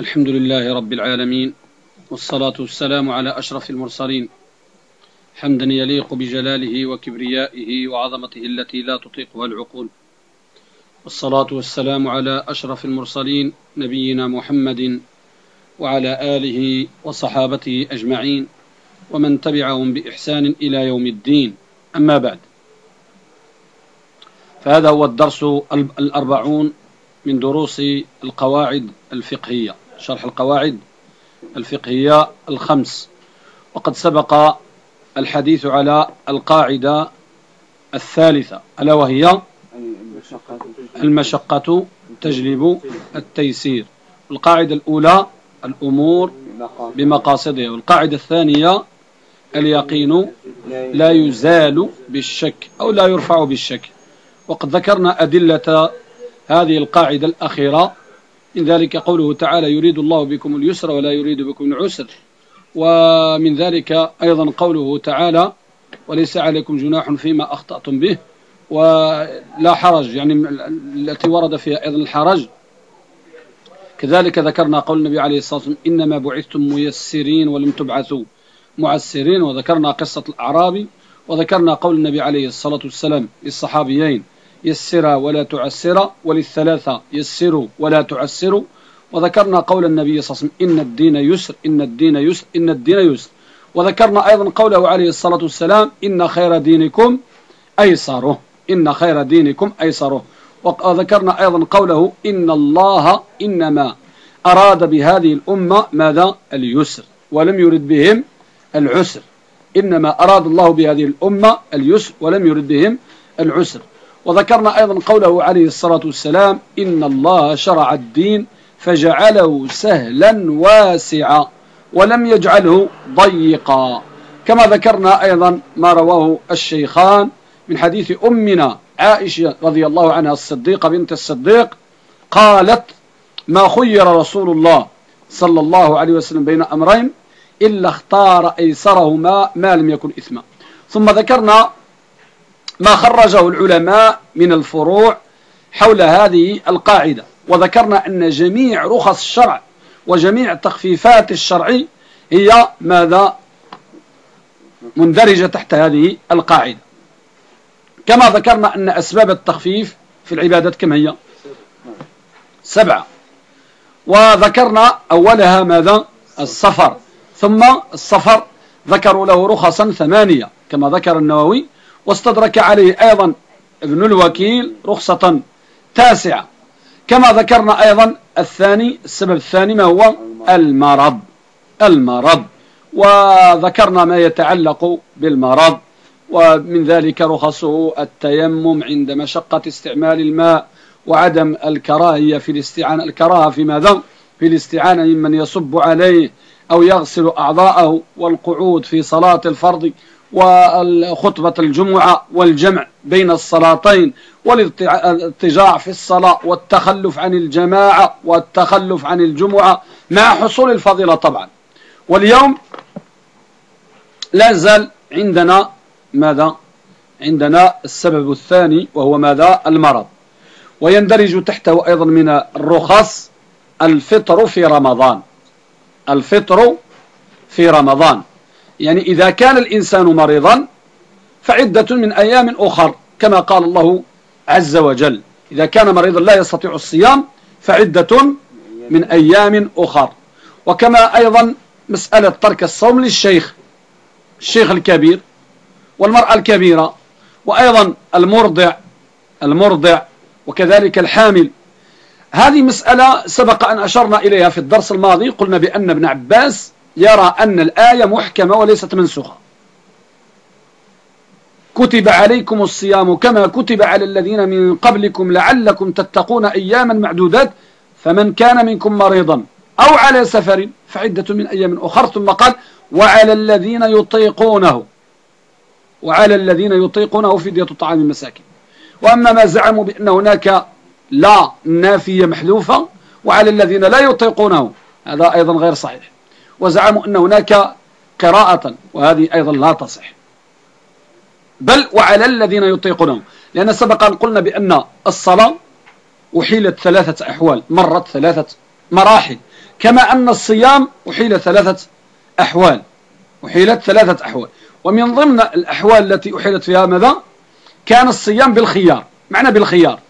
الحمد لله رب العالمين والصلاة والسلام على أشرف المرسلين. حمدا يليق بجلاله وكبريائه وعظمته التي لا تطيقها العقول والصلاة والسلام على أشرف المرسلين نبينا محمد وعلى آله وصحابته أجمعين ومن تبعهم بإحسان إلى يوم الدين. أما بعد فهذا هو الدرس الأربعون من دروس القواعد الفقهية. شرح القواعد الفقهية الخمس. وقد سبق الحديث على القاعدة الثالثة ألا وهي المشقة تجلب التيسير. القاعدة الأولى الأمور بمقاصدها والقاعدة الثانية اليقين لا يزال بالشك أو لا يرفع بالشك. وقد ذكرنا أدلة هذه القاعدة الأخيرة من ذلك قوله تعالى يريد الله بكم اليسر ولا يريد بكم العسر. ومن ذلك أيضا قوله تعالى وليس عليكم جناح فيما أخطأتم به. ولا حرج يعني التي ورد فيها أيضا الحرج. كذلك ذكرنا قول النبي عليه الصلاة والسلام إنما بعثتم ميسرين ولم تبعثوا معسرين وذكرنا قصة الأعرابي وذكرنا قول النبي عليه الصلاة والسلام للصحابيين. يسرا ولا تعسرا وللثلاثة يسروا ولا تعسروا وذكرنا قول النبي صلى الله عليه وسلم إن الدين يسر إن الدين يسر إن الدين يسر. وذكرنا أيضا قوله عليه الصلاة والسلام إن خير دينكم أيسره إن خير دينكم أيسره. وذكرنا أيضا قوله إن الله إنما أراد بهذه الأمة ماذا؟ اليسر. ولم يرد بهم العسر. إنما أراد الله بهذه الأمة اليسر ولم يرد بهم العسر. وذكرنا أيضا قوله عليه الصلاة والسلام إن الله شرع الدين فجعله سهلا واسعا ولم يجعله ضيقا. كما ذكرنا أيضا ما رواه الشيخان من حديث أمنا عائشة رضي الله عنها الصديقة بنت الصديق قالت ما خير رسول الله صلى الله عليه وسلم بين أمرين إلا اختار أيسرهما ما لم يكن إثما. ثم ذكرنا ما خرجه العلماء من الفروع حول هذه القاعدة. وذكرنا أن جميع رخص الشرع وجميع تخفيفات الشرع هي ماذا؟ مندرجة تحت هذه القاعدة. كما ذكرنا أن أسباب التخفيف في العبادات كم هي؟ سبعة. وذكرنا أولها ماذا؟ السفر. ثم السفر ذكروا له رخصا ثمانية كما ذكر النووي واستدرك عليه أيضا ابن الوكيل رخصة تاسعة. كما ذكرنا أيضا الثاني السبب الثاني ما هو؟ المرض. المرض. وذكرنا ما يتعلق بالمرض ومن ذلك رخصه التيمم عند مشقة استعمال الماء وعدم الكراهية في الاستعانة. الكراهة في ماذا؟ في الاستعانة ممن يصب عليه أو يغسل أعضاءه والقعود في صلاة الفرض وخطبة الجمعة والجمع بين الصلاتين والاضطجاع في الصلاة والتخلف عن الجماعة والتخلف عن الجمعة مع حصول الفضيلة طبعا. واليوم لا زال عندنا ماذا؟ عندنا السبب الثاني وهو ماذا؟ المرض. ويندرج تحته أيضا من الرخص الفطر في رمضان. الفطر في رمضان. يعني إذا كان الإنسان مريضا فعدة من أيام أخر كما قال الله عز وجل إذا كان مريضا لا يستطيع الصيام فعدة من أيام أخر. وكما أيضا مسألة ترك الصوم للشيخ الشيخ الكبير والمرأة الكبيرة وأيضا المرضع المرضع وكذلك الحامل. هذه مسألة سبق أن أشرنا إليها في الدرس الماضي قلنا بأن ابن عباس يرى أن الآية محكمة وليست منسوخة. كتب عليكم الصيام كما كتب على الذين من قبلكم لعلكم تتقون أياما معدودات فمن كان منكم مريضا أو على سفر فعدة من أيام أخر ثم قال وعلى الذين يطيقونه وعلى الذين يطيقونه فدية طعام المساكين. وأما ما زعموا بأن هناك لا نافية محذوفة وعلى الذين لا يطيقونه هذا أيضا غير صحيح. وزعموا أن هناك قراءة وهذه أيضا لا تصح. بل وعلى الذين يطيقونه. لأن سبق أن قلنا بأن الصلاة أحيلت ثلاثة أحوال مرت ثلاثة مراحل. كما أن الصيام أحيل ثلاثة أحوال أحيلت ثلاثة أحوال. ومن ضمن الأحوال التي أحيلت فيها ماذا؟ كان الصيام بالخيار. معنى بالخيار.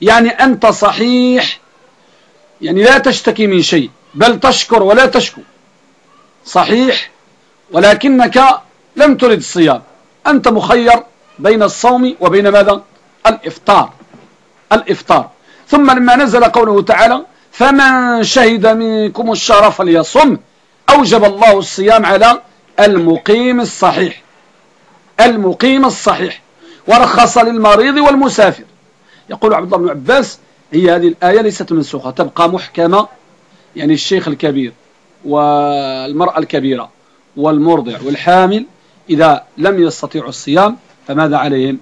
يعني أنت صحيح يعني لا تشتكي من شيء بل تشكر ولا تشكو. صحيح ولكنك لم ترد الصيام. أنت مخير بين الصوم وبين ماذا؟ الإفطار. الإفطار. ثم لما نزل قوله تعالى فمن شهد منكم الشهر فليصم أوجب الله الصيام على المقيم الصحيح. المقيم الصحيح. ورخص للمريض والمسافر. يقول عبد الله بن عباس هي هذه الآية ليست منسوخة تبقى محكمة. يعني الشيخ الكبير. والمرأة الكبيرة والمرضع والحامل إذا لم يستطيعوا الصيام فماذا عليهم؟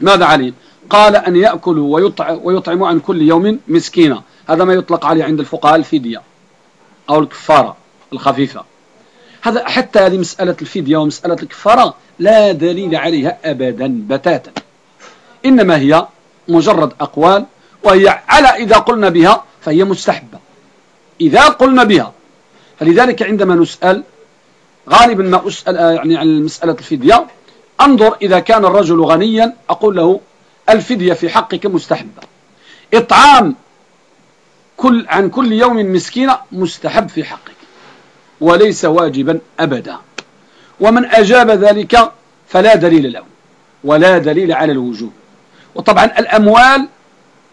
ماذا عليهم؟ قال أن يأكلوا ويطعموا عن كل يوم مسكينة هذا ما يطلق عليه عند الفقهاء الفدية أو الكفارة الخفيفة. هذا حتى هذه مسألة الفدية ومسألة الكفارة لا دليل عليها أبدا بتاتا. إنما هي مجرد أقوال وهي على إذا قلنا بها فهي مستحبة. إذا قلنا بها. فلذلك عندما نسأل غالبا ما أسأل يعني عن مسألة الفدية أنظر إذا كان الرجل غنيا أقول له الفدية في حقك مستحبة. إطعام كل عن كل يوم مسكينة مستحب في حقك. وليس واجبا أبدا. ومن أجاب ذلك فلا دليل له. ولا دليل على الوجوب. وطبعا الأموال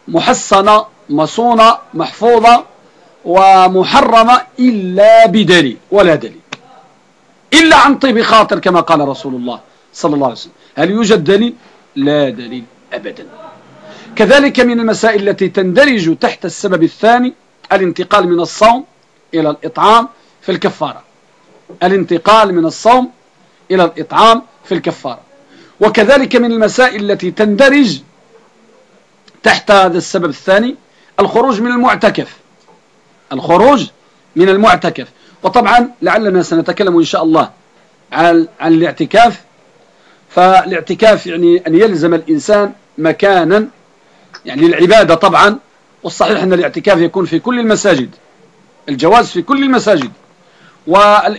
محصنة مصونة محفوظة ومحرمة إلا بدليل ولا دليل. إلا عن طيب خاطر كما قال رسول الله صلى الله عليه وسلم. هل يوجد دليل؟ لا دليل أبدا. كذلك من المسائل التي تندرج تحت السبب الثاني الانتقال من الصوم إلى الإطعام في الكفارة. الانتقال من الصوم إلى الإطعام في الكفارة. وكذلك من المسائل التي تندرج تحت هذا السبب الثاني الخروج من المعتكف. الخروج من المعتكف. وطبعا لعلنا سنتكلم إن شاء الله عن, عن الاعتكاف. فالاعتكاف يعني أن يلزم الإنسان مكانا يعني العبادة طبعا. والصحيح أن الاعتكاف يكون في كل المساجد. الجواز في كل المساجد.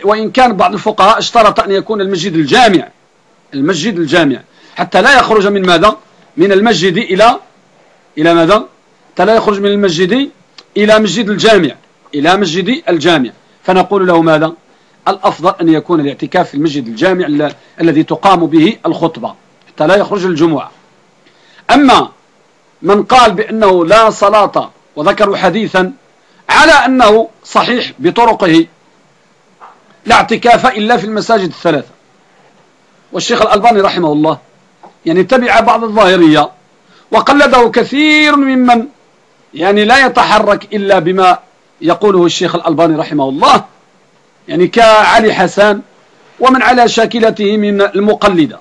وإن كان بعض الفقهاء اشترط أن يكون المسجد الجامع. المسجد الجامع. حتى لا يخرج من ماذا؟ من المسجد إلى إلى ماذا؟ حتى لا يخرج من المسجد إلى مسجد الجامع إلى مسجد الجامع. فنقول له ماذا؟ الأفضل أن يكون الاعتكاف في المسجد الجامع الذي تقام به الخطبة حتى لا يخرج الجمعة. أما من قال بأنه لا صلاة وذكروا حديثا على أنه صحيح بطرقه لا اعتكاف إلا في المساجد الثلاثة. والشيخ الألباني رحمه الله يعني تبع بعض الظاهرية وقلده كثير ممن يعني لا يتحرك إلا بما يقوله الشيخ الألباني رحمه الله. يعني كعلي حسان ومن على شاكلته من المقلدة.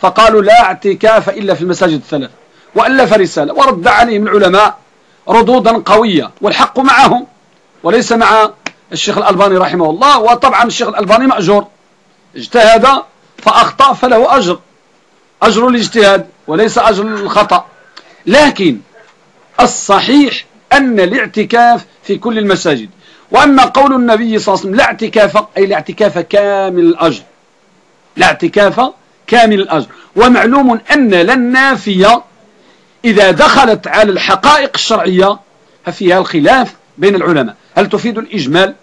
فقالوا لا اعتكاف إلا في المساجد الثلاث وألف رسالة ورد عليهم العلماء ردودا قوية والحق معهم وليس مع الشيخ الألباني رحمه الله. وطبعا الشيخ الألباني مأجور. اجتهد فأخطأ فله أجر. أجر الاجتهاد وليس أجر الخطأ. لكن الصحيح أن الاعتكاف في كل المساجد. وأما قول النبي صلى الله عليه وسلم لا اعتكاف أي لا اعتكاف كامل الأجر. لا اعتكاف كامل الأجر. ومعلوم أن للنافية إذا دخلت على الحقائق الشرعية ففيها الخلاف بين العلماء. هل تفيد الإجمال؟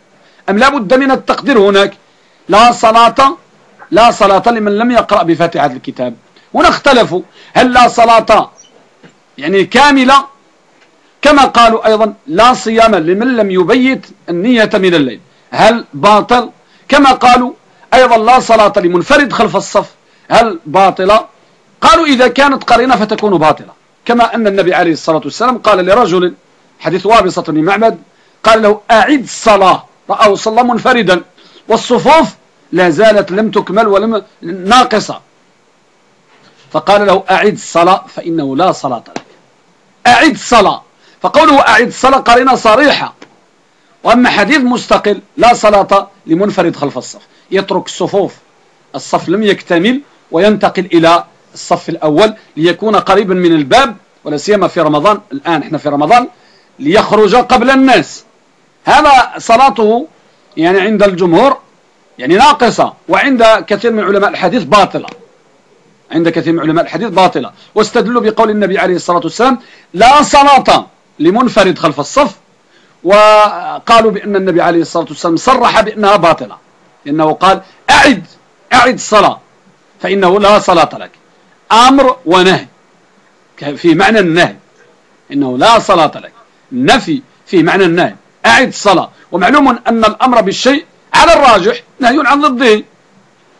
أم لا بد من التقدير هناك؟ لا صلاة لا صلاة لمن لم يقرأ بفاتحة الكتاب. هنا اختلفوا. هل لا صلاة يعني كاملة؟ كما قالوا أيضا لا صيام لمن لم يبيت النية من الليل. هل باطل؟ كما قالوا أيضا لا صلاة لمنفرد خلف الصف. هل باطلة؟ قالوا إذا كانت قرينة فتكون باطلة. كما أن النبي عليه الصلاة والسلام قال لرجل حديث وابصة بن معبد قال له أعد الصلاة رأوا صلى منفردا. والصفوف لا زالت لم تكمل ولم ناقصة. فقال له أعد الصلاة فإنه لا صلاة لك. أعد الصلاة فقوله أعد الصلاة قرينة صريحة. وأما حديث مستقل لا صلاة لمنفرد خلف الصف. يترك الصفوف الصف لم يكتمل وينتقل إلى الصف الأول ليكون قريبا من الباب ولا سيما في رمضان. الآن إحنا في رمضان ليخرج قبل الناس. هذا صلاته يعني عند الجمهور يعني ناقصة وعند كثير من علماء الحديث باطلة. عند كثير من علماء الحديث باطلة. واستدلوا بقول النبي عليه الصلاة والسلام لا صلاة لمنفرد خلف الصف وقالوا بأن النبي عليه الصلاة والسلام صرح بأنها باطلة. إنه قال أعد أعد الصلاة فإنه لا صلاة لك. أمر ونهي في معنى النهي إنه لا صلاة لك. نفي في معنى النهي أعد الصلاة. ومعلوم أن الأمر بالشيء على الراجح نهي عن ضده.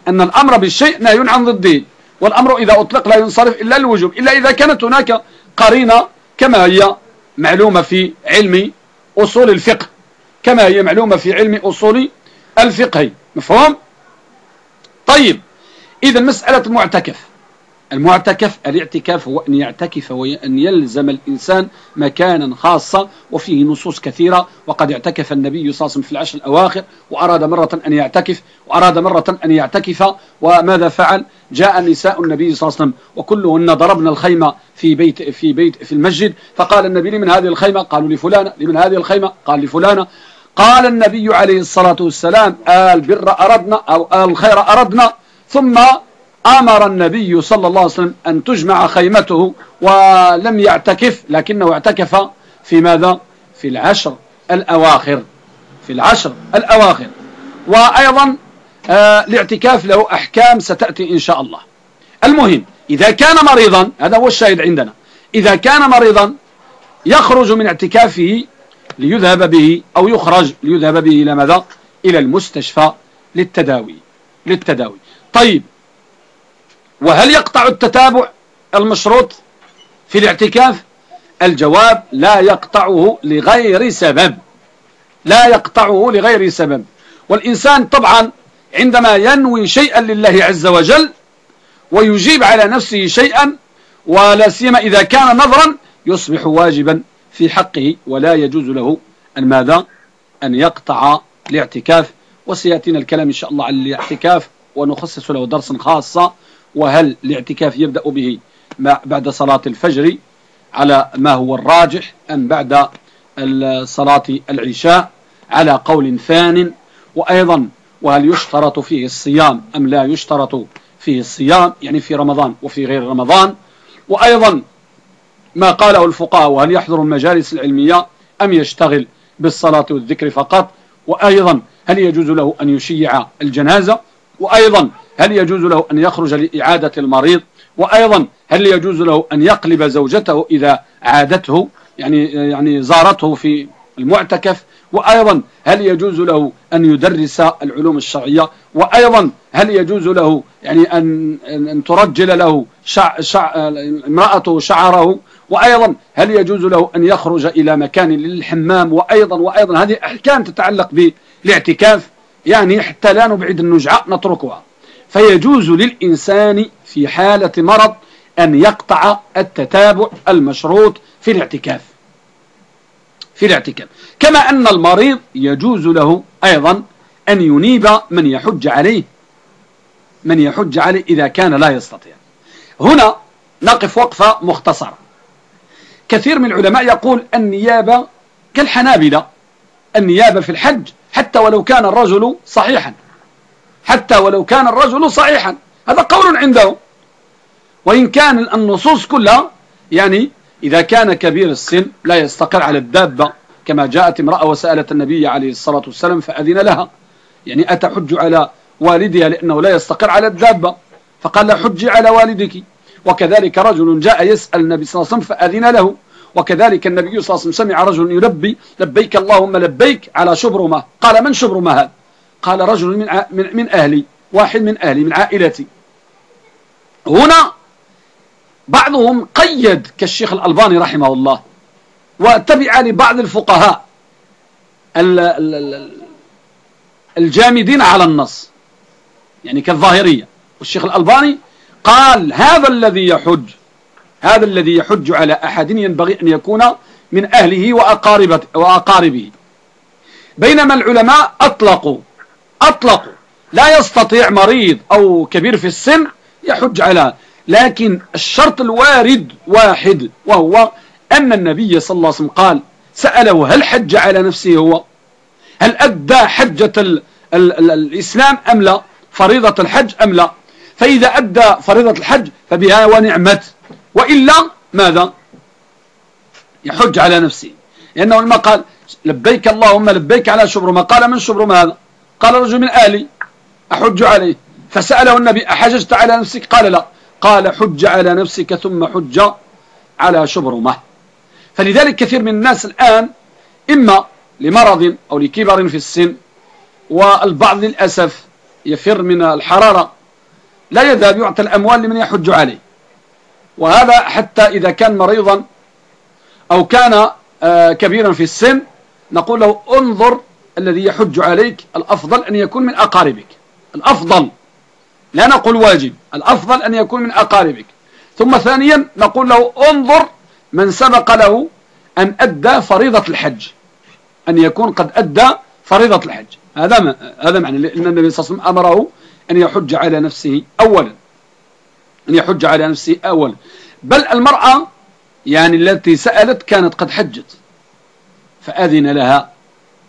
أن الأمر بالشيء نهي عن ضده. والأمر إذا أطلق لا ينصرف إلا الوجوب. إلا إذا كانت هناك قرينة كما هي معلومة في علم أصول الفقه كما هي معلومة في علم أصول الفقه مفهوم؟ طيب إذا مسألة المعتكف المعتكف الاعتكاف هو أن يعتكف وأن يلزم الإنسان مكانا خاصا وفيه نصوص كثيرة. وقد اعتكف النبي صلى الله عليه وسلم في العشر الأواخر وأراد مرة أن يعتكف وأراد مرة أن يعتكف وماذا فعل؟ جاء نساء النبي صلى الله عليه وسلم وكلهن ضربن الخيمة في بيت في بيت في المسجد. فقال النبي لمن هذه الخيمة؟ قالوا لفلانة. لمن هذه الخيمة؟ قال لفلانة. قال النبي عليه الصلاة والسلام آل بر أردنا أو آل الخير أردنا. ثم أمر النبي صلى الله عليه وسلم أن تجمع خيمته ولم يعتكف لكنه اعتكف في ماذا؟ في العشر الأواخر. في العشر الأواخر. وأيضا آه الاعتكاف له أحكام ستأتي إن شاء الله. المهم إذا كان مريضا هذا هو الشاهد عندنا. إذا كان مريضا يخرج من اعتكافه ليذهب به أو يخرج ليذهب به إلى ماذا؟ إلى المستشفى للتداوي. للتداوي. طيب وهل يقطع التتابع المشروط في الاعتكاف؟ الجواب لا يقطعه لغير سبب. لا يقطعه لغير سبب. والإنسان طبعا عندما ينوي شيئا لله عز وجل ويجيب على نفسه شيئا ولا سيما إذا كان نظرا يصبح واجبا في حقه ولا يجوز له أن ماذا؟ أن يقطع الاعتكاف. وسيأتينا الكلام إن شاء الله عن الاعتكاف ونخصص له درسا خاصا وهل الاعتكاف يبدأ به بعد صلاة الفجر على ما هو الراجح أم بعد صلاة العشاء على قول ثان وأيضا وهل يشترط فيه الصيام أم لا يشترط فيه الصيام؟ يعني في رمضان وفي غير رمضان. وأيضا ما قاله الفقهاء وهل يحضر المجالس العلمية أم يشتغل بالصلاة والذكر فقط؟ وأيضا هل يجوز له أن يشيع الجنازة؟ وأيضا هل يجوز له أن يخرج لإعادة المريض؟ وأيضا هل يجوز له أن يقلب زوجته إذا عادته يعني يعني زارته في المعتكف؟ وأيضا هل يجوز له أن يدرس العلوم الشرعية؟ وأيضا هل يجوز له يعني أن, أن ترجل له شع شع امرأته شعره؟ وأيضا هل يجوز له أن يخرج إلى مكان للحمام؟ وأيضا وأيضا هذه أحكام تتعلق بالاعتكاف يعني حتى لا نبعد النجعة نتركها. فيجوز للإنسان في حالة مرض أن يقطع التتابع المشروط في الاعتكاف. في الاعتكاف. كما أن المريض يجوز له أيضا أن ينيب من يحج عليه من يحج عليه إذا كان لا يستطيع. هنا نقف وقفة مختصرة. كثير من العلماء يقول النيابة كالحنابلة. النيابة في الحج حتى ولو كان الرجل صحيحا. حتى ولو كان الرجل صحيحا. هذا قول عنده. وإن كان النصوص كلها يعني إذا كان كبير السن لا يستقر على الدابة كما جاءت امرأة وسألت النبي عليه الصلاة والسلام فأذن لها. يعني أتحج على والدها لأنه لا يستقر على الدابة. فقال حجي على والدك. وكذلك رجل جاء يسأل النبي صلى الله عليه وسلم فأذن له. وكذلك النبي صلى الله عليه وسلم سمع رجل يلبي لبيك اللهم لبيك على شبرمة. قال من شبرمة هذا؟ قال رجل من, من, من أهلي واحد من أهلي من عائلتي. هنا بعضهم قيد كالشيخ الألباني رحمه الله واتبع لبعض الفقهاء الجامدين على النص يعني كالظاهرية. والشيخ الألباني قال هذا الذي يحج هذا الذي يحج على أحد ينبغي أن يكون من أهله وأقاربه. بينما العلماء أطلقوا أطلقوا لا يستطيع مريض أو كبير في السن يحج على. لكن الشرط الوارد واحد وهو أن النبي صلى الله عليه وسلم قال سأله هل حج على نفسه هو؟ هل أدى حجة ال ال ال الإسلام أم لا؟ فريضة الحج أم لا؟ فإذا أدى فريضة الحج فبها ونعمت. وإلا ماذا؟ يحج على نفسه. لأنه لما قال لبيك اللهم لبيك على شبرمة قال من شبرمة هذا قال رجل من أهلي أحج عليه. فسأله النبي أحججت على نفسك؟ قال لا. قال حج على نفسك ثم حج على شبرمة. فلذلك كثير من الناس الآن إما لمرض أو لكبر في السن والبعض للأسف يفر من الحرارة لا يذهب يعطي الأموال لمن يحج عليه. وهذا حتى إذا كان مريضا أو كان آه، كبيرا في السن نقول له انظر الذي يحج عليك الأفضل أن يكون من أقاربك. الأفضل. لا نقول واجب. الأفضل أن يكون من أقاربك. ثم ثانيا نقول له انظر من سبق له أن أدى فريضة الحج. أن يكون قد أدى فريضة الحج. هذا ما هذا معنى. لأن النبي صلى الله عليه وسلم أمره أن يحج على نفسه أولا. أن يحج على نفسه أولا. بل المرأة يعني التي سألت كانت قد حجت. فأذن لها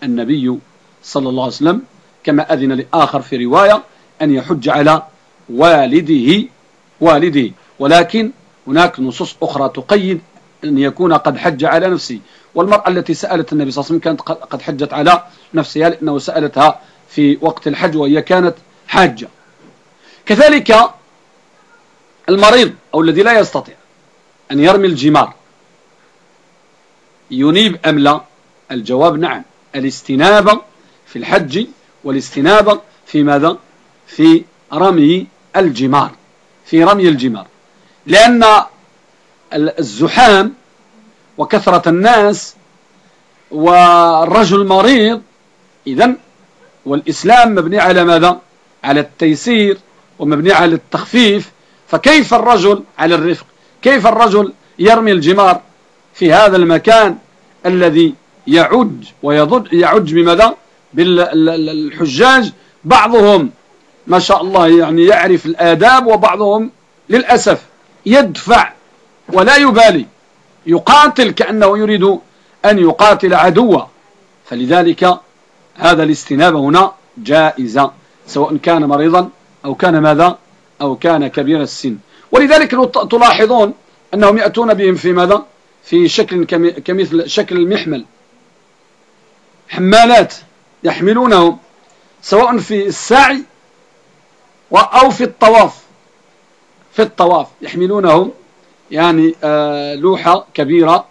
النبي صلى الله عليه وسلم كما أذن لآخر في رواية أن يحج على والده والده. ولكن هناك نصوص أخرى تقيد أن يكون قد حج على نفسه. والمرأة التي سألت النبي صلى الله عليه وسلم كانت قد حجت على نفسها لأنه سألتها في وقت الحج وهي كانت حاجة. كذلك المريض أو الذي لا يستطيع أن يرمي الجمار ينيب أم لا؟ الجواب نعم. الاستنابة في الحج والاستنابة في ماذا؟ في رمي الجمار في رمي الجمار. لأن الزحام وكثرة الناس والرجل مريض إذا والإسلام مبني على ماذا؟ على التيسير ومبني على التخفيف. فكيف الرجل على الرفق؟ كيف الرجل يرمي الجمار في هذا المكان الذي يعج ويضج يعج بماذا؟ بالحجاج بعضهم ما شاء الله يعني يعرف الآداب وبعضهم للأسف يدفع ولا يبالي يقاتل كأنه يريد أن يقاتل عدوا. فلذلك هذا الاستنابة هنا جائزة سواء كان مريضا أو كان ماذا؟ أو كان كبير السن. ولذلك تلاحظون أنهم يأتون بهم في ماذا؟ في شكل كمثل شكل المحمل. حمالات يحملونهم سواء في السعي أو في الطواف. في الطواف يحملونهم يعني آه، لوحة كبيرة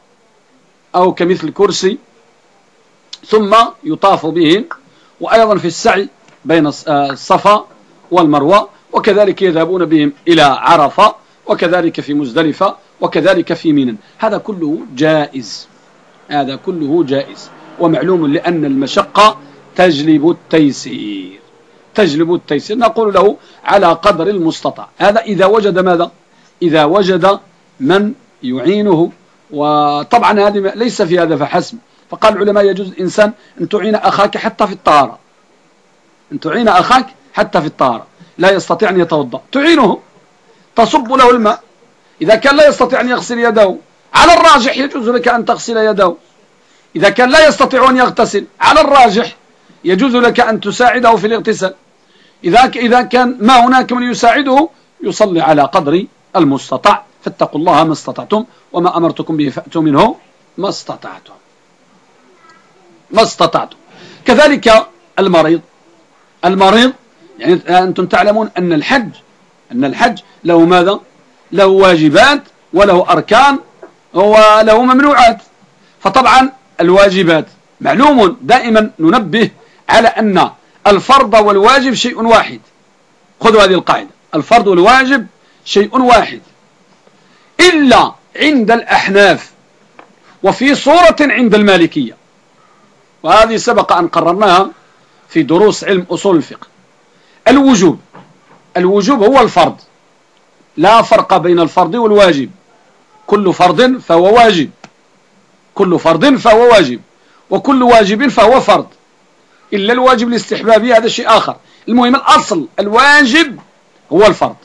أو كمثل كرسي ثم يطاف بهم وأيضا في السعي بين آه، الصفا والمروة وكذلك يذهبون بهم إلى عرفة وكذلك في مزدلفة وكذلك في مينا هذا كله جائز. هذا كله جائز. ومعلوم لأن المشقة تجلب التيسير. تجلب التيسير. نقول له على قدر المستطاع. هذا إذا وجد ماذا؟ إذا وجد من يعينه. وطبعا هذه ليس في هذا فحسب. فقال العلماء يجوز الإنسان أن تعين أخاك حتى في الطهارة. أن تعين أخاك حتى في الطهارة. لا يستطيع أن يتوضأ. تعينه. تصب له الماء. إذا كان لا يستطيع أن يغسل يده. على الراجح يجوز لك أن تغسل يده. إذا كان لا يستطيع أن يغتسل على الراجح يجوز لك أن تساعده في الاغتسال. إذا إذا كان ما هناك من يساعده يصلي على قدر المستطاع. فاتقوا الله ما استطعتم وما أمرتكم به فأتوا منه ما استطعتم. ما استطعتم. كذلك المريض. المريض يعني أنتم تعلمون أن الحج أن الحج له ماذا؟ له واجبات وله أركان وله ممنوعات. فطبعا الواجبات. معلوم دائما ننبه على أن الفرض والواجب شيء واحد. خذوا هذه القاعدة. الفرض والواجب شيء واحد. إلا عند الأحناف وفي صورة عند المالكية. وهذه سبق أن قررناها في دروس علم أصول الفقه. الوجوب الوجوب هو الفرض. لا فرق بين الفرض والواجب. كل فرض فهو واجب. كل فرض فهو واجب وكل واجب فهو فرض. إلا الواجب الاستحبابي هذا شيء آخر. المهم الأصل الواجب هو الفرض.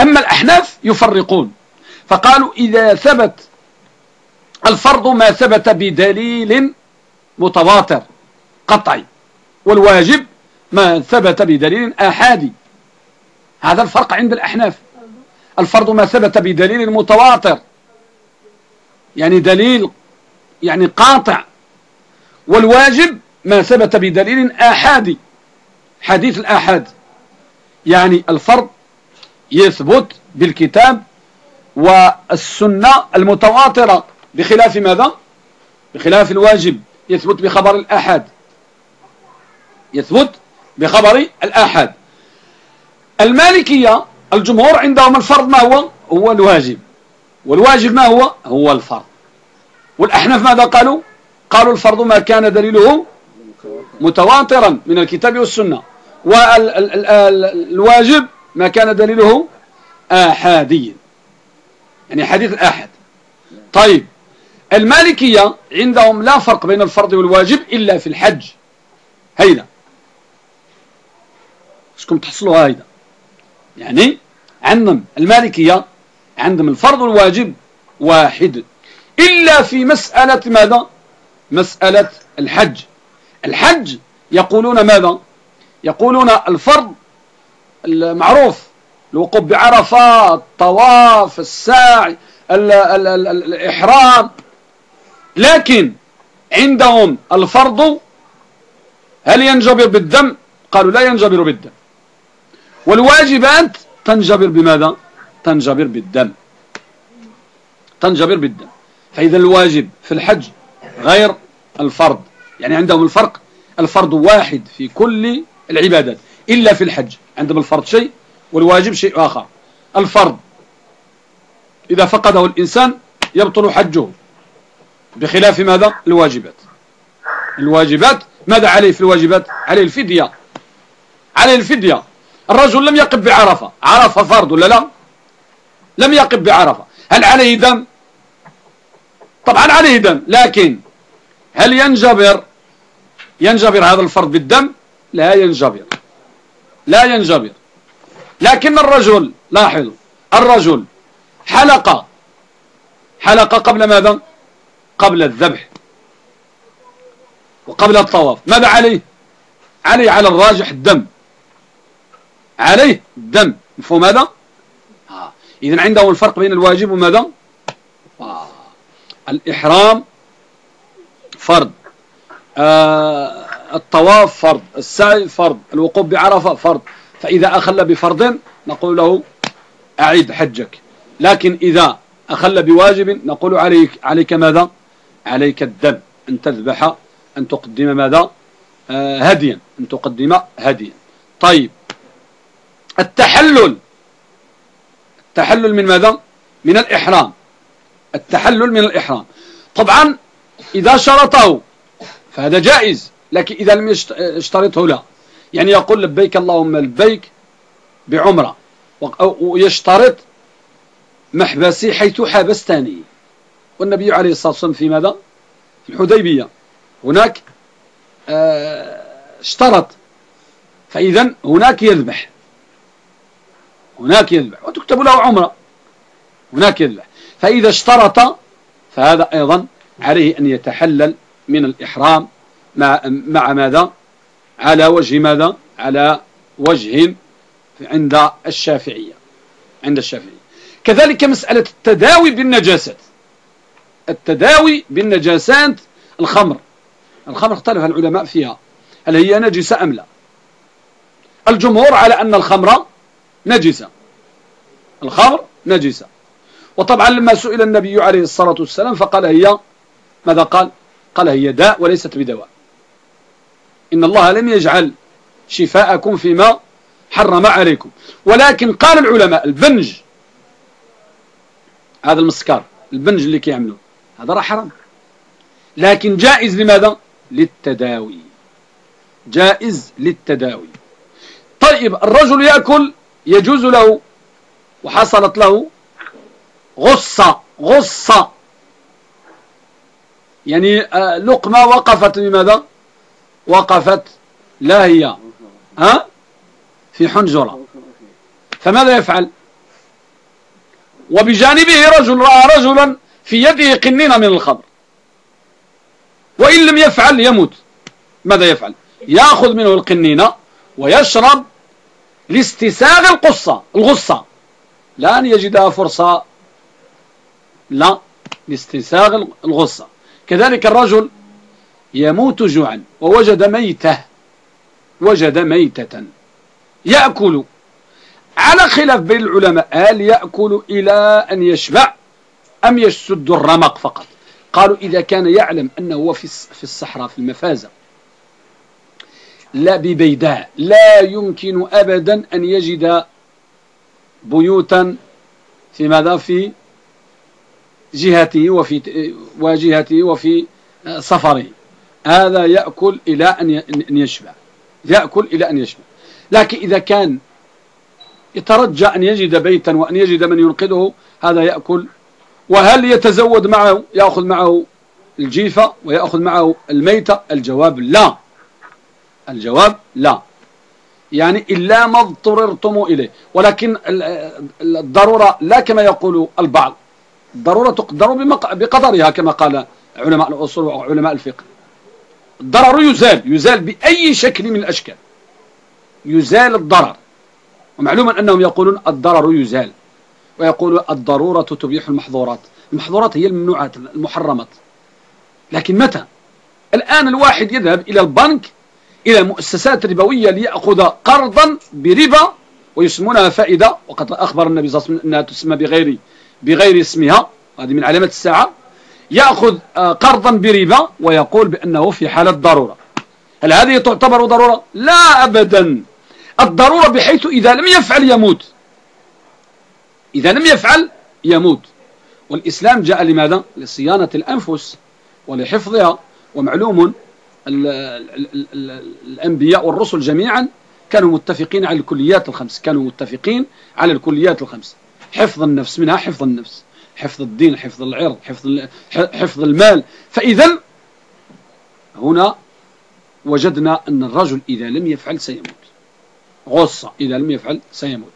أما الأحناف يفرقون. فقالوا إذا ثبت الفرض ما ثبت بدليل متواتر قطعي. والواجب ما ثبت بدليل آحادي. هذا الفرق عند الأحناف. الفرض ما ثبت بدليل متواتر. يعني دليل يعني قاطع والواجب ما ثبت بدليل آحادي حديث الآحاد. يعني الفرض يثبت بالكتاب والسنة المتواترة. بخلاف ماذا؟ بخلاف الواجب يثبت بخبر الآحاد. يثبت بخبر الآحاد. المالكية الجمهور عندهم الفرض ما هو؟ هو الواجب. والواجب ما هو؟ هو الفرض. والأحناف ماذا قالوا؟ قالوا الفرض ما كان دليله متواترا من الكتاب والسنة والواجب ما كان دليله آحاديا يعني حديث الآحاد. طيب المالكية عندهم لا فرق بين الفرض والواجب إلا في الحج. هيدا. شكم تحصلوا هيدا. يعني عندهم المالكية عندهم الفرض والواجب واحد. إلا في مسألة ماذا؟ مسألة الحج. الحج يقولون ماذا؟ يقولون الفرض المعروف الوقوف بعرفات الطواف الساعي ال ال ال الإحرام. لكن عندهم الفرض هل ينجبر بالدم؟ قالوا لا ينجبر بالدم. والواجبات تنجبر بماذا؟ تنجبر بالدم. تنجبر بالدم. فإذا الواجب في الحج غير الفرض. يعني عندهم الفرق الفرض واحد في كل العبادات إلا في الحج. عندهم الفرض شيء والواجب شيء آخر. الفرض إذا فقده الإنسان يبطل حجه. بخلاف ماذا؟ الواجبات. الواجبات ماذا عليه في الواجبات؟ عليه الفدية. عليه الفدية. الرجل لم يقف بعرفة. عرفة فرض ولا لا؟ لم يقف بعرفة. هل عليه دم؟ طبعا عليه دم لكن هل ينجبر؟ ينجبر هذا الفرض بالدم؟ لا ينجبر. لا ينجبر. لكن الرجل لاحظوا الرجل حلق. حلق قبل ماذا؟ قبل الذبح. وقبل الطواف. ماذا عليه؟ عليه على الراجح الدم. عليه الدم. مفهوم هذا؟ آه. إذن عندهم الفرق بين الواجب وماذا؟ آه. الإحرام فرض. آه الطواف فرض السعي فرض الوقوف بعرفة فرض. فإذا أخل بفرض نقول له أعيد حجك. لكن إذا أخل بواجب نقول عليك عليك ماذا؟ عليك الدم. أن تذبح أن تقدم ماذا؟ آه هديا. أن تقدم هديا. طيب. التحلل. التحلل من ماذا؟ من الإحرام. التحلل من الإحرام. طبعا إذا شرطه فهذا جائز لكن إذا لم يشترطه لا. يعني يقول لبيك اللهم لبيك بعمرة ويشترط محبسي حيث حبستني والنبي عليه الصلاة والسلام في ماذا؟ في الحديبية. هناك آه، اشترط. فإذا هناك يذبح. هناك يذبح. وتكتب له عمرة. هناك يذبح. فإذا اشترط فهذا أيضا عليه أن يتحلل من الإحرام مع, مع ماذا؟ على وجه ماذا؟ على وجه عند الشافعية عند الشافعية. كذلك مسألة التداوي بالنجاسات التداوي بالنجاسات الخمر. الخمر اختلف العلماء فيها. هل هي نجسة أم لا؟ الجمهور على أن الخمر نجسة. الخمر نجسة. وطبعا لما سئل النبي عليه الصلاة والسلام فقال هي ماذا قال؟ قال هي داء وليست بدواء. إن الله لم يجعل شفاءكم فيما حرم عليكم. ولكن قال العلماء البنج هذا المسكر البنج اللي كيعملوا هذا راه حرام. لكن جائز لماذا؟ للتداوي. جائز للتداوي. طيب الرجل يأكل يجوز له وحصلت له غصة غصة. يعني آه، لقمة وقفت لماذا؟ وقفت لا هي ها؟ في حنجرة. فماذا يفعل؟ وبجانبه رجل رأى رجلا في يده قنينة من الخمر. وإن لم يفعل يموت. ماذا يفعل؟ يأخذ منه القنينة ويشرب لاستساغ القصة الغصة. لا أن يجدها فرصة لا لاستساغ الغصة. كذلك الرجل يموت جوعا ووجد ميتة وجد ميتة. يأكل. على خلاف بين العلماء هل يأكل إلى أن يشبع أم يسد الرمق فقط؟ قالوا إذا كان يعلم أنه في الصحراء في المفازة. لا ببيداء. لا يمكن أبدا أن يجد بيوتا في ماذا؟ في جهته وفي وجهته وفي سفره هذا يأكل إلى أن يشبع. يأكل إلى أن يشبع. لكن إذا كان يترجى أن يجد بيتا وأن يجد من ينقذه هذا يأكل. وهل يتزود معه؟ يأخذ معه الجيفة ويأخذ معه الميتة؟ الجواب لا. الجواب لا. يعني إلا ما اضطررتم إليه. ولكن الضرورة لا كما يقول البعض. الضرورة تقدر بقدرها كما قال علماء الأصول وعلماء الفقه. الضرر يزال يزال بأي شكل من الأشكال. يزال الضرر. ومعلوم أنهم يقولون الضرر يزال. ويقول الضرورة تبيح المحظورات. المحظورات هي الممنوعات المحرمات. لكن متى؟ الآن الواحد يذهب إلى البنك إلى مؤسسات ربوية ليأخذ قرضا بربا ويسمونها فائدة. وقد أخبر النبي صلى الله عليه وسلم أنها تسمى بغير بغير اسمها هذه من علامات الساعة يأخذ آه، قرضا بربا ويقول بأنه في حالة ضرورة. هل هذه تعتبر ضرورة؟ لا أبدا. الضرورة بحيث إذا لم يفعل يموت. إذا لم يفعل يموت. والإسلام جاء لماذا؟ لصيانة الأنفس ولحفظها. ومعلوم الأنبياء والرسل جميعا كانوا متفقين على الكليات الخمس. كانوا متفقين على الكليات الخمس. حفظ النفس منها حفظ النفس حفظ الدين حفظ العرض حفظ حفظ المال. فإذا هنا وجدنا أن الرجل إذا لم يفعل سيموت. غصة إذا لم يفعل سيموت.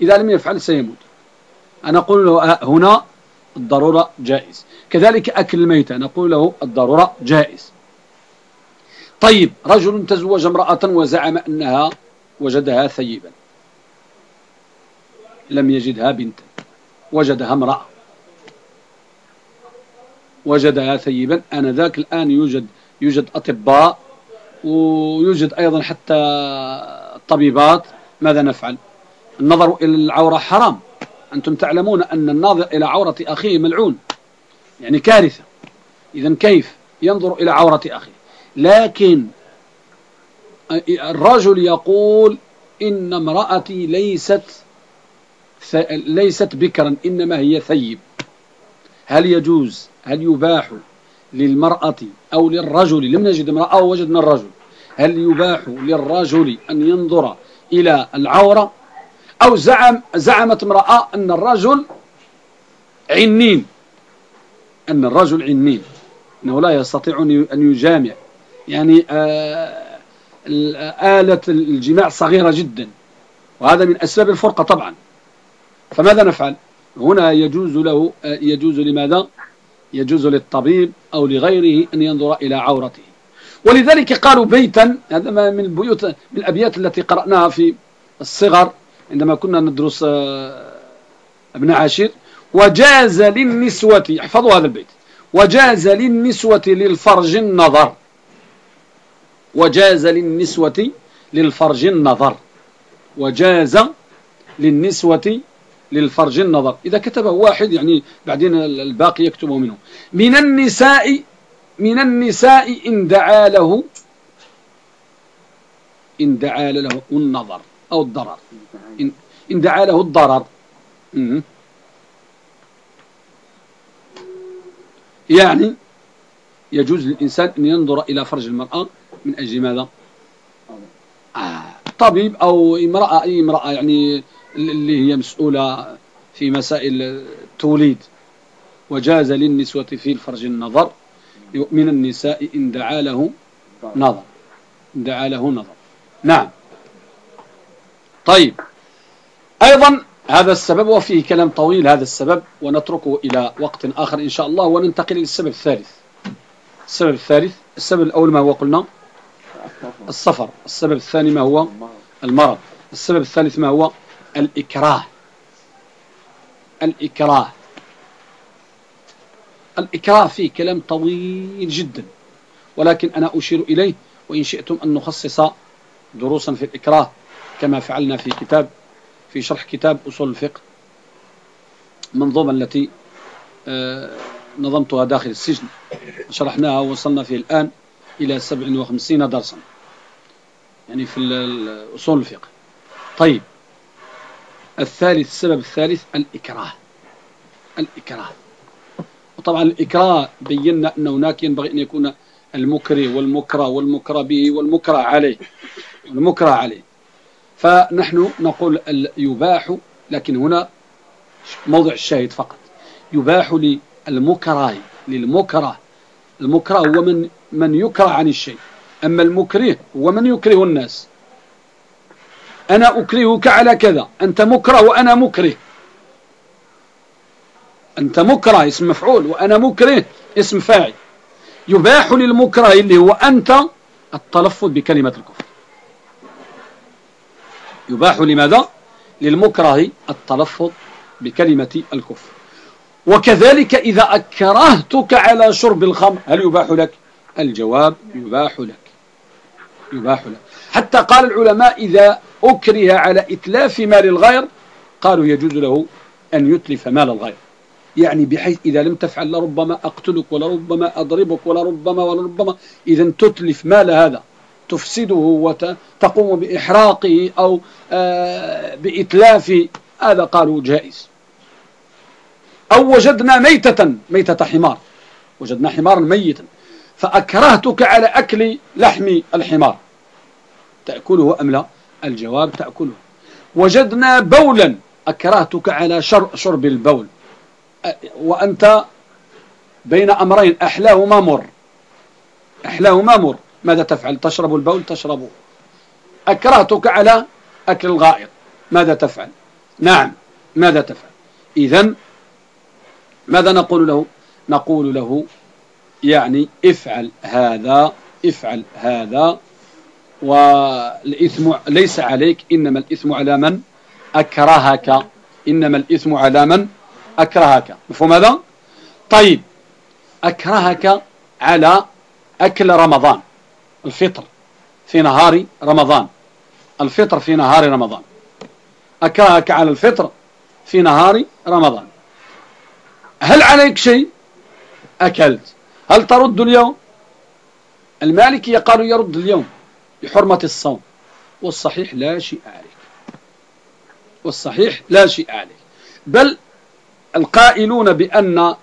إذا لم يفعل سيموت. أنا أقول له هنا الضرورة جائز. كذلك أكل الميتة نقول له الضرورة جائز. طيب رجل تزوج امرأة وزعم أنها وجدها ثيبا. لم يجدها بنتا وجدها امرأة. وجدها ثيبا. آنذاك الآن يوجد يوجد أطباء ويوجد أيضا حتى الطبيبات ماذا نفعل؟ النظر إلى العورة حرام. أنتم تعلمون أن الناظر إلى عورة أخيه ملعون يعني كارثة. إذا كيف ينظر إلى عورة أخيه؟ لكن الرجل يقول إن امرأتي ليست ليست بكرا إنما هي ثيب. هل يجوز هل يباح للمرأة أو للرجل؟ لم نجد امرأة وجدنا الرجل. هل يباح للرجل أن ينظر إلى العورة؟ أو زعم زعمت امرأة أن الرجل عنين أن الرجل عنين. أنه لا يستطيع أن يجامع. يعني آه، آلة الجماع صغيرة جدا. وهذا من أسباب الفرقة طبعا. فماذا نفعل؟ هنا يجوز له يجوز لماذا؟ يجوز للطبيب أو لغيره أن ينظر إلى عورته. ولذلك قالوا بيتا هذا من البيوت من الأبيات التي قرأناها في الصغر عندما كنا ندرس آه، ابن عاشر وجاز للنسوة احفظوا هذا البيت. وجاز للنسوة للفرج النظر. وجاز للنسوة للفرج النظر. وجاز للنسوة للفرج النظر. إذا كتبه واحد يعني بعدين الباقي يكتبه منه. من النساء من النساء إن دعا له إن دعا له النظر أو الضرر. إن, إن دعا له الضرر. يعني يجوز للإنسان أن ينظر إلى فرج المرأة من أجل ماذا؟ آه طبيب أو امرأة أي امرأة يعني اللي هي مسؤولة في مسائل التوليد وجاز للنسوة في الفرج النظر. من النساء إن دعا له نظر. إن دعا له نظر. نعم. طيب. أيضا هذا السبب وفيه كلام طويل هذا السبب ونتركه إلى وقت آخر إن شاء الله وننتقل إلى السبب الثالث. السبب الثالث السبب الأول ما هو قلنا؟ السفر. السبب الثاني ما هو؟ المرض. السبب الثالث ما هو؟ الإكراه. الإكراه. الإكراه فيه كلام طويل جدا ولكن أنا أشير إليه وإن شئتم أن نخصص دروسا في الإكراه كما فعلنا في كتاب في شرح كتاب أصول الفقه منظومة التي آه، نظمتها داخل السجن شرحناها ووصلنا فيه الآن إلى 57 درسا يعني في أصول الفقه. طيب. الثالث السبب الثالث الإكراه. الإكراه. وطبعا الإكراه بينا أن هناك ينبغي أن يكون المكره والمكره والمكره به والمكره عليه المكره عليه. فنحن نقول يباح لكن هنا موضع الشاهد فقط. يباح للمكره للمكره. المكره هو من من يكره عن الشيء. أما المكره هو من يكره الناس. أنا أكرهك على كذا. أنت مكره وأنا مكره. أنت مكره اسم مفعول وأنا مكره اسم فاعل. يباح للمكره اللي هو أنت التلفظ بكلمة الكفر. يباح لماذا؟ للمكره التلفظ بكلمة الكفر. وكذلك إذا أكرهتك على شرب الخمر هل يباح لك؟ الجواب يباح لك. يباح لك. حتى قال العلماء إذا أكره على إتلاف مال الغير قالوا يجوز له أن يتلف مال الغير. يعني بحيث إذا لم تفعل لربما أقتلك ولربما أضربك ولربما ولربما إذا تتلف مال هذا تفسده وتقوم بإحراقه أو آه، بإتلاف هذا قالوا جائز. أو وجدنا ميتة ميتة حمار. وجدنا حمارا ميتا. فأكرهتك على أكل لحم الحمار. تأكله أم لا؟ الجواب تأكله. وجدنا بولا أكرهتك على شرب البول. وأنت بين أمرين أحلاهما مر. أحلاهما مر. ماذا تفعل؟ تشرب البول؟ تشربه أكرهتك على أكل الغائط. ماذا تفعل؟ نعم. ماذا تفعل؟ إذا ماذا نقول له؟ نقول له يعني افعل هذا افعل هذا والإثم ليس عليك إنما الإثم على من؟ أكرهك. إنما الإثم على من؟ أكرهك. مفهوم هذا؟ طيب أكرهك على أكل رمضان. الفطر في نهار رمضان. الفطر في نهار رمضان. أكرهك على الفطر في نهار رمضان. هل عليك شيء؟ أكلت. هل ترد اليوم؟ المالكي قالوا يرد اليوم. بحرمة الصوم والصحيح لا شيء عليك والصحيح لا شيء عليك بل القائلون بأن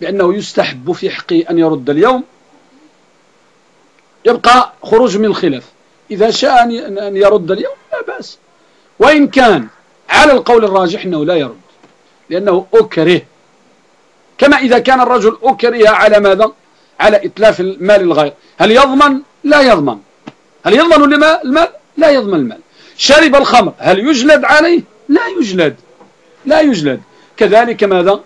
بأنه يستحب في حقه أن يرد اليوم يبقى خروج من الخلاف. إذا شاء أن يرد اليوم لا بأس. وإن كان على القول الراجح أنه لا يرد لأنه أكره. كما إذا كان الرجل أكره على ماذا؟ على إتلاف المال الغير. هل يضمن؟ لا يضمن. هل يضمن المال؟ لا يضمن المال. شرب الخمر هل يجلد عليه؟ لا يجلد. لا يجلد. كذلك ماذا؟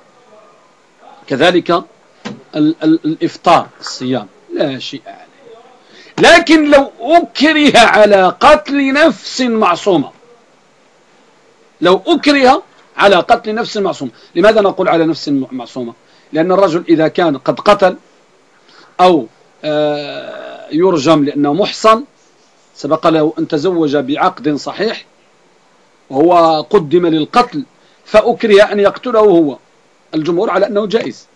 كذلك ال ال الإفطار الصيام. لا شيء عليه. لكن لو أكره على قتل نفس معصومة. لو أكره على قتل نفس معصومة. لماذا نقول على نفس معصومة؟ لأن الرجل إذا كان قد قتل أو آه، يرجم لأنه محصن سبق له أن تزوج بعقد صحيح وهو قدم للقتل فأكره أن يقتله هو. الجمهور على أنه جائز.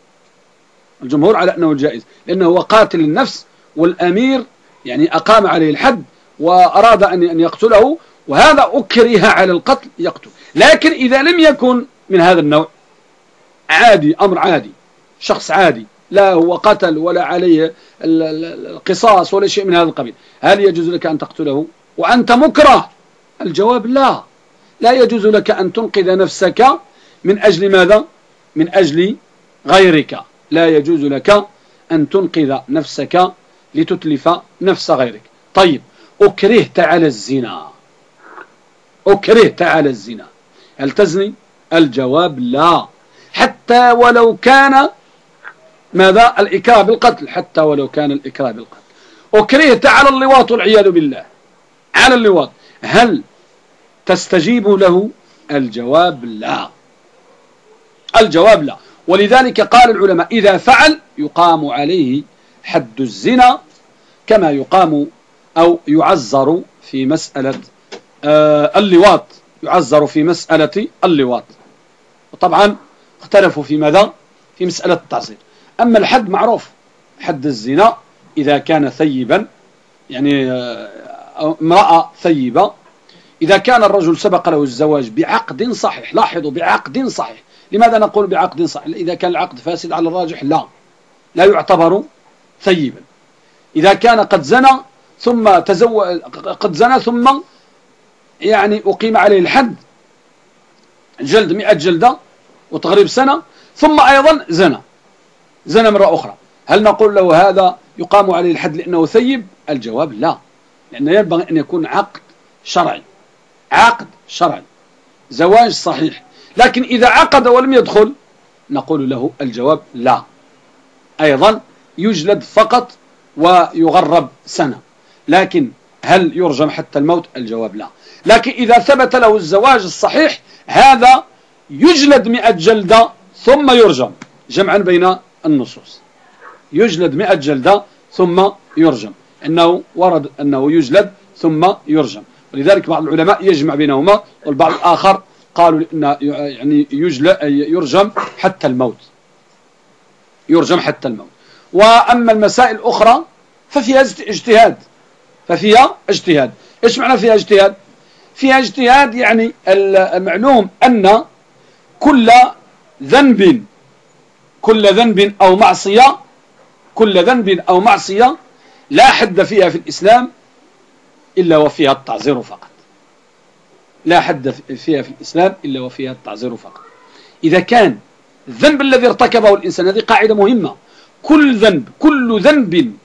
الجمهور على أنه جائز لأنه هو قاتل النفس والأمير يعني أقام عليه الحد وأراد أن يقتله وهذا أكره على القتل يقتل. لكن إذا لم يكن من هذا النوع عادي أمر عادي شخص عادي لا هو قتل ولا عليه القصاص ولا شيء من هذا القبيل. هل يجوز لك أن تقتله؟ وأنت مكره. الجواب لا. لا يجوز لك أن تنقذ نفسك من أجل ماذا؟ من أجل غيرك. لا يجوز لك أن تنقذ نفسك لتتلف نفس غيرك. طيب أكرهت على الزنا. أكرهت على الزنا. هل تزني؟ الجواب لا. حتى ولو كان ماذا؟ الإكراه بالقتل حتى ولو كان الإكراه بالقتل. أكرهت على اللواط والعياذ بالله. على اللواط. هل تستجيب له؟ الجواب لا. الجواب لا. ولذلك قال العلماء إذا فعل يقام عليه حد الزنا كما يقام أو يعزر في مسألة آه اللواط. يعزر في مسألة اللواط. وطبعا اختلفوا في ماذا؟ في مسألة التعزير أما الحد معروف حد الزنا إذا كان ثيبا يعني آه، امرأة ثيبة إذا كان الرجل سبق له الزواج بعقد صحيح لاحظوا بعقد صحيح. لماذا نقول بعقد صحيح؟ إذا كان العقد فاسد على الراجح لا. لا يعتبر ثيبا. إذا كان قد زنى ثم تزوج قد زنى ثم يعني أقيم عليه الحد جلد مئة جلدة وتغريب سنة ثم أيضا زنى. زنى مرة أخرى. هل نقول له هذا يقام عليه الحد لأنه ثيب؟ الجواب لا. لأنه ينبغي أن يكون عقد شرعي. عقد شرعي. زواج صحيح. لكن إذا عقد ولم يدخل نقول له الجواب لا. أيضا يجلد فقط ويغرب سنة. لكن هل يرجم حتى الموت؟ الجواب لا. لكن إذا ثبت له الزواج الصحيح هذا يجلد مئة جلدة ثم يرجم. جمعا بين النصوص. يجلد مئة جلدة ثم يرجم. أنه ورد أنه يجلد ثم يرجم. ولذلك بعض العلماء يجمع بينهما والبعض الآخر قالوا إن يعني يجل يرجم حتى الموت. يرجم حتى الموت. وأما المسائل الأخرى ففيها اجتهاد. ففيها اجتهاد. إيش معنى فيها اجتهاد؟ فيها اجتهاد يعني المعلوم أن كل ذنب كل ذنب أو معصية كل ذنب أو معصية لا حد فيها في الإسلام إلا وفيها التعزير فقط. لا حد فيها في الإسلام إلا وفيها التعزير فقط. إذا كان الذنب الذي ارتكبه الإنسان هذه قاعدة مهمة. كل ذنب كل ذنب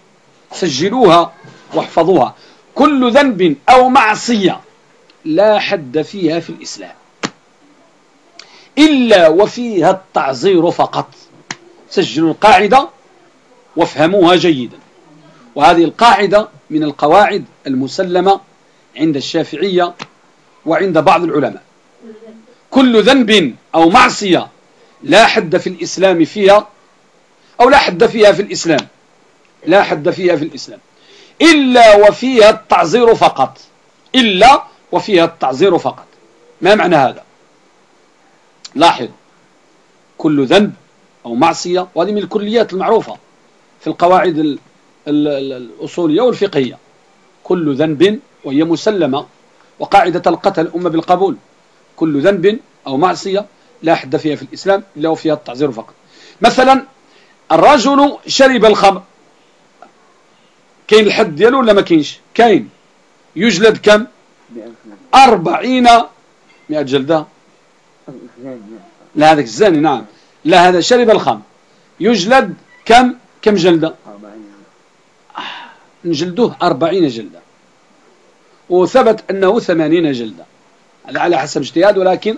سجلوها واحفظوها. كل ذنب أو معصية لا حد فيها في الإسلام إلا وفيها التعزير فقط. سجلوا القاعدة وافهموها جيدا. وهذه القاعدة من القواعد المسلمة عند الشافعية وعند بعض العلماء. كل ذنب أو معصية لا حد في الإسلام فيها أو لا حد فيها في الإسلام. لا حد فيها في الإسلام. إلا وفيها التعزير فقط. إلا وفيها التعزير فقط. ما معنى هذا؟ لاحظ. كل ذنب أو معصية وهذه من الكليات المعروفة في القواعد الأصولية والفقهية. كل ذنب وهي مسلمة وقاعدة القتل الأمة بالقبول. كل ذنب أو معصية لا حد فيها في الإسلام إلا وفيها التعزير فقط. مثلا الرجل شرب الخمر. كاين الحد ديالو ولا ما كاينش؟ كاين. يجلد كم؟ أربعين مئة جلدة. لا هذاك الزاني نعم. لا هذا شرب الخمر يجلد كم؟ كم جلدة؟ نجلدوه أربعين جلدة. وثبت أنه ثمانين جلدة. على حسب اجتهاد ولكن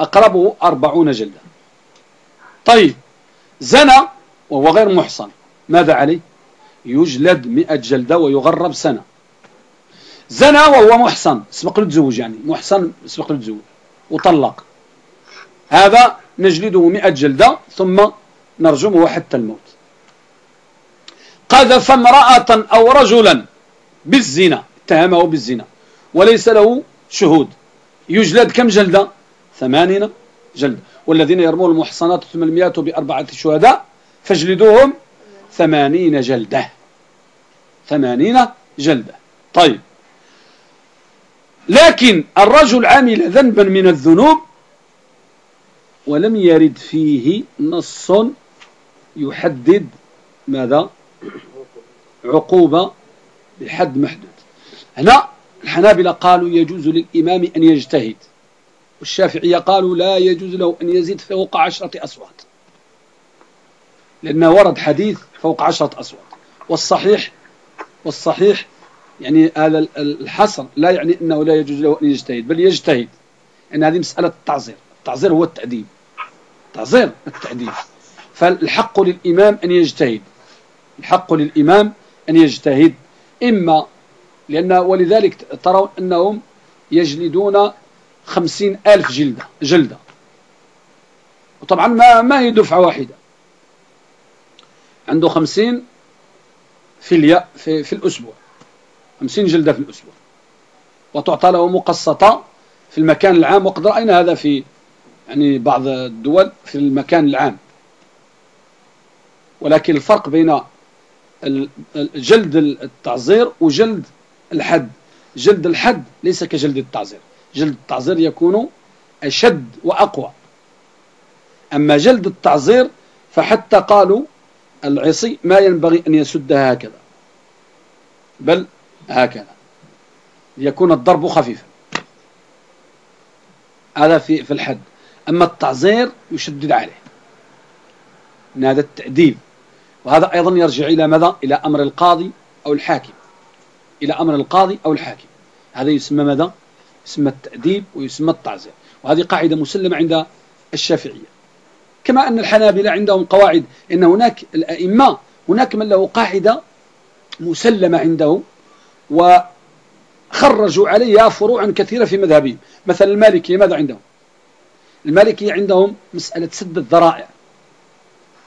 أقربه أربعون جلدة. طيب زنى وهو غير محصن. ماذا عليه؟ يجلد مئة جلدة ويغرب سنة. زنى وهو محصن. سبق للتزوج يعني. محصن سبق للتزوج وطلق. هذا نجلده مئة جلدة ثم نرجمه حتى الموت. قذف امرأة أو رجلا بالزنا اتهمه بالزنا وليس له شهود. يجلد كم جلدة؟ ثمانين جلدة. والذين يرمون المحصنات ثم المئات بأربعة شهداء فاجلدوهم ثمانين جلدة. ثمانين جلدة. طيب. لكن الرجل عمل ذنبا من الذنوب ولم يرد فيه نص يحدد ماذا؟ عقوبة بحد محدود. هنا الحنابلة قالوا يجوز للإمام أن يجتهد والشافعية قالوا لا يجوز له أن يزيد فوق عشرة أصوات. لأنه ورد حديث فوق عشرة أصوات. والصحيح والصحيح يعني هذا الحصر لا يعني أنه لا يجوز له أن يجتهد بل يجتهد. أن هذه مسألة التعزير التعزير هو التأديب. تعزير التأديب فالحق للإمام أن يجتهد. الحق للإمام أن يجتهد. إما لأن ولذلك ترون أنهم يجلدون خمسين ألف جلدة جلدة. وطبعا ما, ما هي دفعة واحدة؟ عنده خمسين في, الياء في, في الأسبوع. خمسين جلدة في الأسبوع. وتعطى له مقسطة في المكان العام. وقد رأينا هذا في يعني بعض الدول في المكان العام. ولكن الفرق بين جلد التعزير وجلد الحد. جلد الحد ليس كجلد التعزير. جلد التعزير يكون أشد وأقوى. أما جلد التعزير فحتى قالوا العصي ما ينبغي أن يسدها هكذا بل هكذا. ليكون الضرب خفيفا. هذا في في الحد. أما التعزير يشدد عليه. هذا التأديب. وهذا أيضا يرجع إلى ماذا؟ إلى أمر القاضي أو الحاكم. إلى أمر القاضي أو الحاكم. هذا يسمى ماذا؟ يسمى التأديب ويسمى التعزير. وهذه قاعدة مسلمة عند الشافعية. كما أن الحنابلة عندهم قواعد إن هناك الأئمة هناك من له قاعدة مسلمة عنده وخرجوا عليها فروعا كثيرة في مذهبهم. مثلا المالكية ماذا عندهم؟ المالكية عندهم مسألة سد الذرائع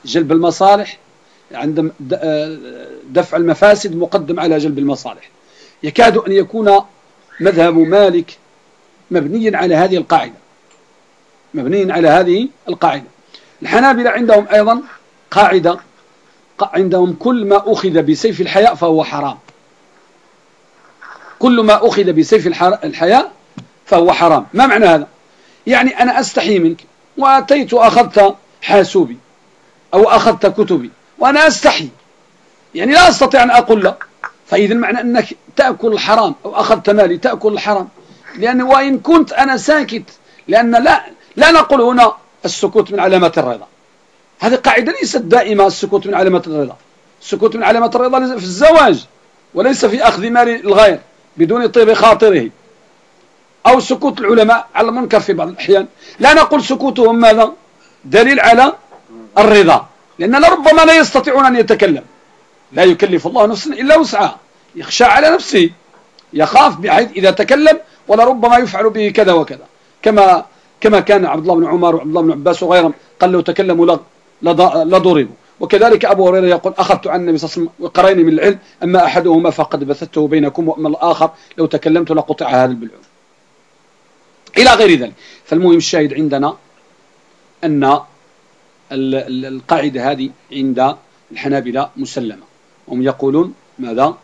جلب المصالح عند دفع المفاسد مقدم على جلب المصالح. يكاد أن يكون مذهب مالك مبنيا على هذه القاعدة مبنيا على هذه القاعدة. الحنابلة عندهم أيضا قاعدة عندهم كل ما أخذ بسيف الحياء فهو حرام. كل ما أخذ بسيف الحياء فهو حرام. ما معنى هذا؟ يعني أنا أستحي منك. وأتيت وأخذت حاسوبي أو أخذت كتبي. وأنا أستحي. يعني لا أستطيع أن أقول لا. فإذا معنى أنك تأكل الحرام أو أخذت مالي تأكل الحرام. لأن وإن كنت أنا ساكت لأن لا لا نقول هنا السكوت من علامات الرضا. هذه قاعدة ليست دائمة السكوت من علامات الرضا. السكوت من علامات الرضا في الزواج وليس في أخذ مال الغير بدون طيب خاطره. أو سكوت العلماء على المنكر في بعض الأحيان. لا نقول سكوتهم ماذا؟ دليل على الرضا. لأن لربما لا يستطيعون أن يتكلم. لا يكلف الله نفسا إلا وسعها. يخشى على نفسه. يخاف بحيث إذا تكلم ولربما يفعل به كذا وكذا. كما كما كان عبد الله بن عمر وعبد الله بن عباس وغيرهم قال لو تكلموا لضربوا وكذلك أبو هريرة يقول أخذت عن النبي صلى الله عليه وسلم وقرين من العلم أما أحدهما فقد بثته بينكم وأما الآخر لو تكلمت لقطع هذا البلعوم. إلى غير ذلك. فالمهم الشاهد عندنا أن القاعدة هذه عند الحنابلة مسلمة. هم يقولون ماذا؟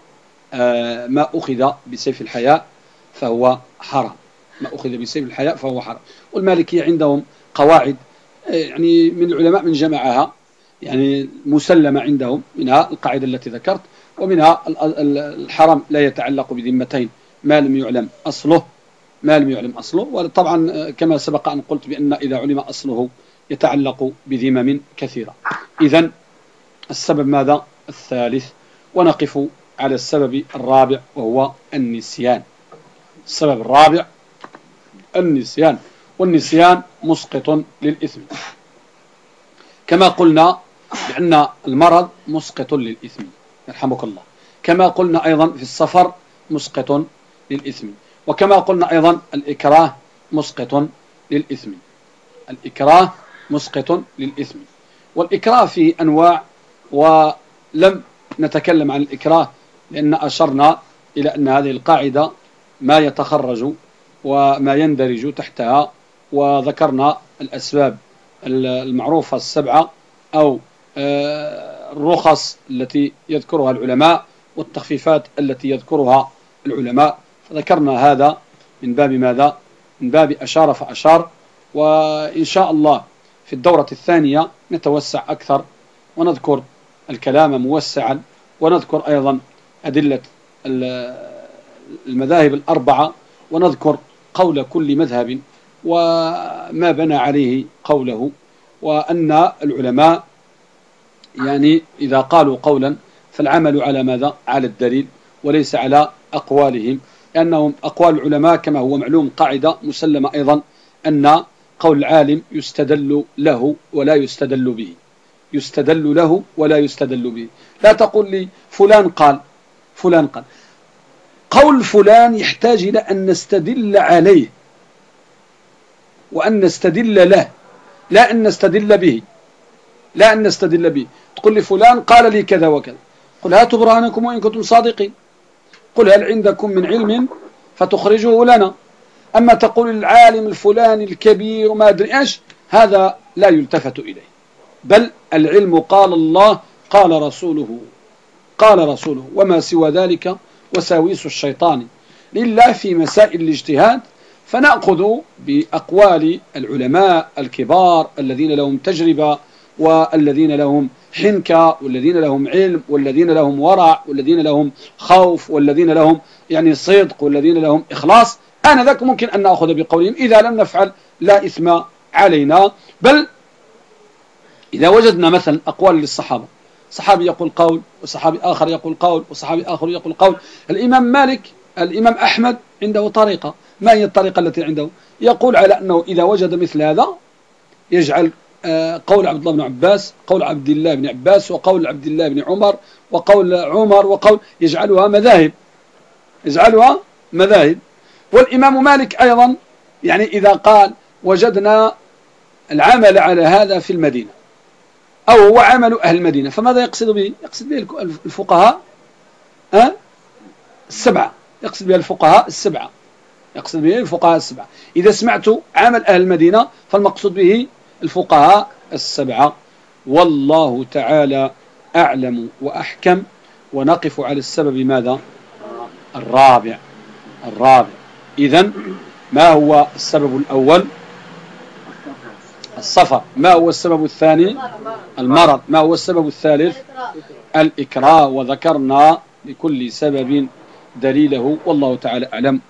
آه ما أخذ بسيف الحياء فهو حرام. ما أخذ بسيف الحياء فهو حرام. والمالكية عندهم قواعد آه، يعني من العلماء من جمعها يعني مسلمة عندهم منها القاعدة التي ذكرت ومنها الحرام لا يتعلق بذمتين ما لم يعلم أصله ما لم يعلم أصله وطبعا آه، كما سبق أن قلت بأن إذا علم أصله يتعلق بذمم كثيرة. إذا السبب ماذا؟ الثالث ونقف على السبب الرابع وهو النسيان. السبب الرابع النسيان. والنسيان مسقط للإثم. كما قلنا بأن المرض مسقط للإثم. يرحمك الله. كما قلنا أيضا في السفر مسقط للإثم. وكما قلنا أيضا الإكراه مسقط للإثم. الإكراه مسقط للإثم. والإكراه فيه أنواع ولم نتكلم عن الإكراه لأن أشرنا إلى أن هذه القاعدة ما يتخرج وما يندرج تحتها وذكرنا الأسباب المعروفة السبعة أو آه، الرخص التي يذكرها العلماء والتخفيفات التي يذكرها العلماء. فذكرنا هذا من باب ماذا؟ من باب أشار فأشار وإن شاء الله في الدورة الثانية نتوسع أكثر ونذكر الكلام موسعا ونذكر أيضا أدلة المذاهب الأربعة ونذكر قول كل مذهب وما بنى عليه قوله وأن العلماء يعني إذا قالوا قولا فالعمل على ماذا؟ على الدليل وليس على أقوالهم. لأنهم أقوال العلماء كما هو معلوم قاعدة مسلمة أيضا أن قول العالم يستدل له ولا يستدل به. يستدل له ولا يستدل به. لا تقول لي فلان قال فلان قال. قول فلان يحتاج إلى أن نستدل عليه وأن نستدل له لا أن نستدل به. لا أن نستدل به. تقول لي فلان قال لي كذا وكذا. قل هاتوا برهانكم وإن كنتم صادقين. قل هل عندكم من علم فتخرجوه لنا. أما تقول العالم الفلاني الكبير وما أدري إيش هذا لا يلتفت إليه. بل العلم قال الله قال رسوله قال رسوله وما سوى ذلك وساويس الشيطان. لله في مسائل الاجتهاد فنأخذ بأقوال العلماء الكبار الذين لهم تجربة والذين لهم حنكة والذين لهم علم والذين لهم ورع والذين لهم خوف والذين لهم يعني صدق والذين لهم إخلاص. أنا ذاك ممكن أن نأخذ بقولهم إذا لم نفعل لا إثم علينا. بل إذا وجدنا مثلا أقوال للصحابة صحابي يقول قول وصحابي آخر يقول قول وصحابي آخر يقول قول. الإمام مالك الإمام أحمد عنده طريقة. ما هي الطريقة التي عنده؟ يقول على أنه إذا وجد مثل هذا يجعل قول عبد الله بن عباس قول عبد الله بن عباس وقول عبد الله بن عمر وقول عمر وقول يجعلها مذاهب. يجعلها مذاهب. والإمام مالك أيضا يعني إذا قال وجدنا العمل على هذا في المدينة أو هو عمل أهل المدينة فماذا يقصد به؟ يقصد به الفقهاء؟ السبعة. يقصد به الفقهاء السبعة. يقصد به الفقهاء السبعة. إذا سمعت عمل أهل المدينة فالمقصود به الفقهاء السبعة والله تعالى أعلم وأحكم ونقف على السبب ماذا؟ الرابع الرابع. إذا ما هو السبب الأول؟ السفر ما هو السبب الثاني؟ المرض. ما هو السبب الثالث؟ الإكراه. وذكرنا لكل سبب دليله والله تعالى أعلم.